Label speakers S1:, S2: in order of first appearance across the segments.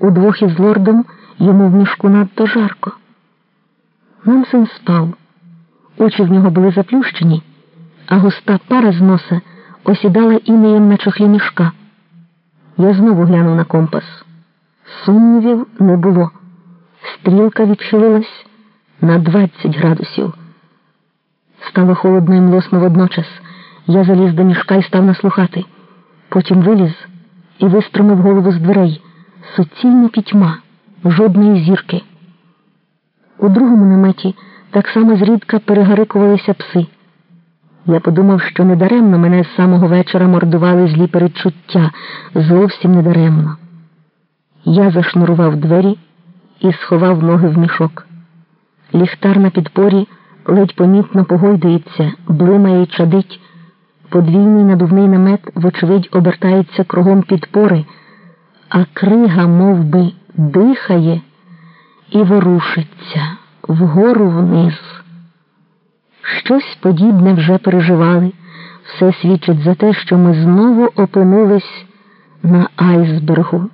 S1: Удвох із лордом йому в мішку надто жарко. Нансен спав. Очі в нього були заплющені, а густа пара з носа осідала інеєм на чохлі мішка. Я знову глянув на компас. Сумнівів не було. Стрілка відхилилась на 20 градусів. Стало холодно і млосно водночас. Я заліз до мішка і став наслухати. Потім виліз і виструмив голову з дверей. Суцільна пітьма, жодної зірки. У другому наметі так само зрідка перегарикувалися пси. Я подумав, що недаремно мене з самого вечора мордували злі передчуття, зовсім недаремно. Я зашнурував двері і сховав ноги в мішок. Ліхтар на підпорі ледь помітно погойдується, блимає й чадить. Подвійний надувний намет, вочевидь, обертається кругом підпори, а крига мов би, дихає і ворушиться вгору вниз. Щось подібне вже переживали. Все свідчить за те, що ми знову опинились на айсбергу.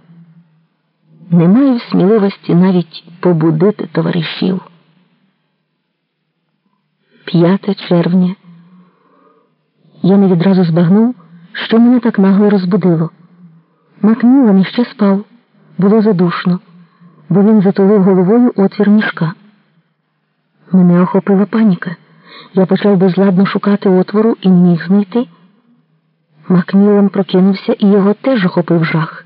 S1: Не маю сміливості навіть побудити товаришів. 5 червня. Я не відразу збагнув, що мене так нагло розбудило. Макмілан іще спав, було задушно, бо він затулив головою отвір мішка. Мене охопила паніка. Я почав безладно шукати отвору і не міг знайти. Макмілан прокинувся і його теж охопив жах.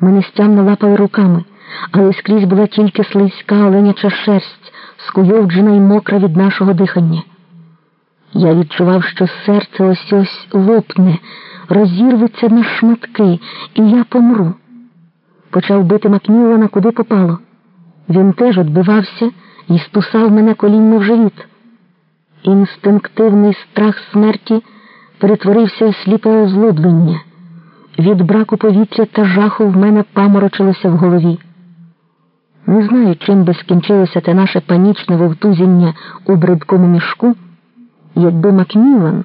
S1: Мене стямно лапали руками, але скрізь була тільки слизька оленяча шерсть, скуйовджена й мокра від нашого дихання. Я відчував, що серце ось ось лопне, розірветься на шматки, і я помру. Почав бити Макмілана куди попало. Він теж відбивався і стусав мене коліньми в живіт. Інстинктивний страх смерті перетворився в сліпе озлоблення. Від браку повітря та жаху в мене паморочилося в голові. Не знаю, чим би скінчилося те наше панічне вовтузіння у бридкому мішку, якби Макмілан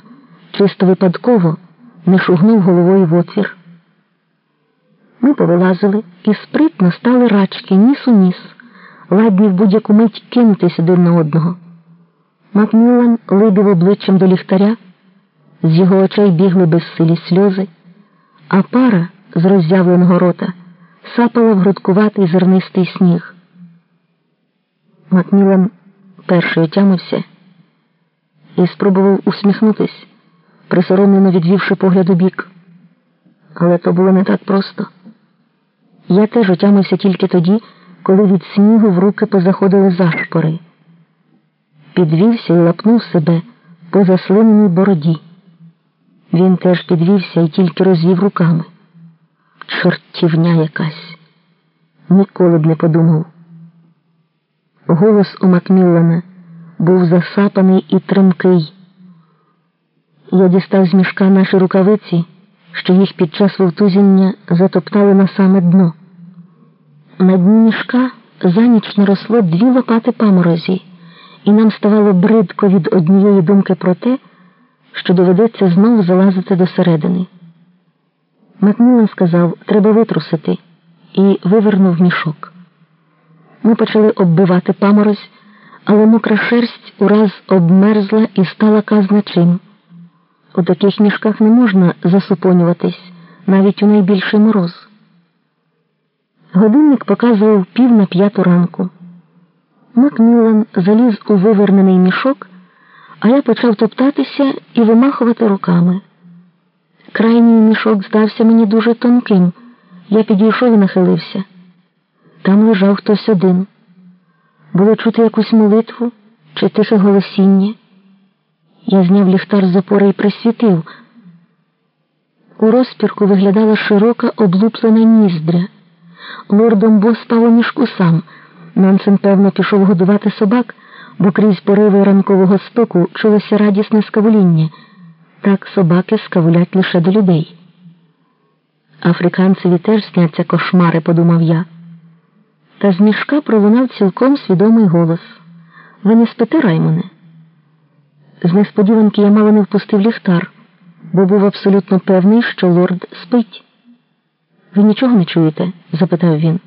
S1: чисто випадково не шугнув головою в отвір. Ми повилазили і спритно стали рачки ніс у ніс, ладні в будь-яку мить кинутись один на одного. Макмілан либив обличчям до ліхтаря, з його очей бігли безсилі сльози, а пара з роззявленого рота сапала в грудкуватий зернистий сніг. Макмілан перший отямився і спробував усміхнутись, присоромлено відвівши погляд у бік. Але то було не так просто. Я теж отямився тільки тоді, коли від снігу в руки позаходили зашпори. Підвівся і лапнув себе по заслиненій бороді. Він теж підвівся і тільки розвів руками. Чортівня якась. Ніколи б не подумав. Голос у Макміллана був засапаний і тремкий. Я дістав з мішка наші рукавиці, що їх під час вовтузіння затоптали на саме дно. На дні мішка за ніч наросло дві лопати паморозі, і нам ставало бридко від однієї думки про те, що доведеться знову залазити до середини. Макмілан сказав, треба витрусити, і вивернув мішок. Ми почали оббивати паморозь, але мокра шерсть ураз обмерзла і стала казна чим. У таких мішках не можна засупонюватись навіть у найбільший мороз. Годинник показував пів на п'яту ранку. Макмілан заліз у вивернений мішок, а я почав топтатися і вимахувати руками. Крайній мішок здався мені дуже тонким. Я підійшов і нахилився. Там лежав хтось один. Було чути якусь молитву чи тише голосіння. Я зняв ліхтар з опори і присвітив. У розпірку виглядала широка облуплена ніздря. Лордом Бо спав у мішку сам. Нансен, певно, пішов годувати собак, бо крізь пориви ранкового спеку чулося радісне скавуління. Так собаки скавулять лише до людей. Африканцеві теж сняться кошмари, подумав я. Та з мішка пролунав цілком свідомий голос. Ви не спите, Раймоне? З несподіванки я мало не впустив ліхтар, бо був абсолютно певний, що лорд спить. Ви нічого не чуєте? запитав він.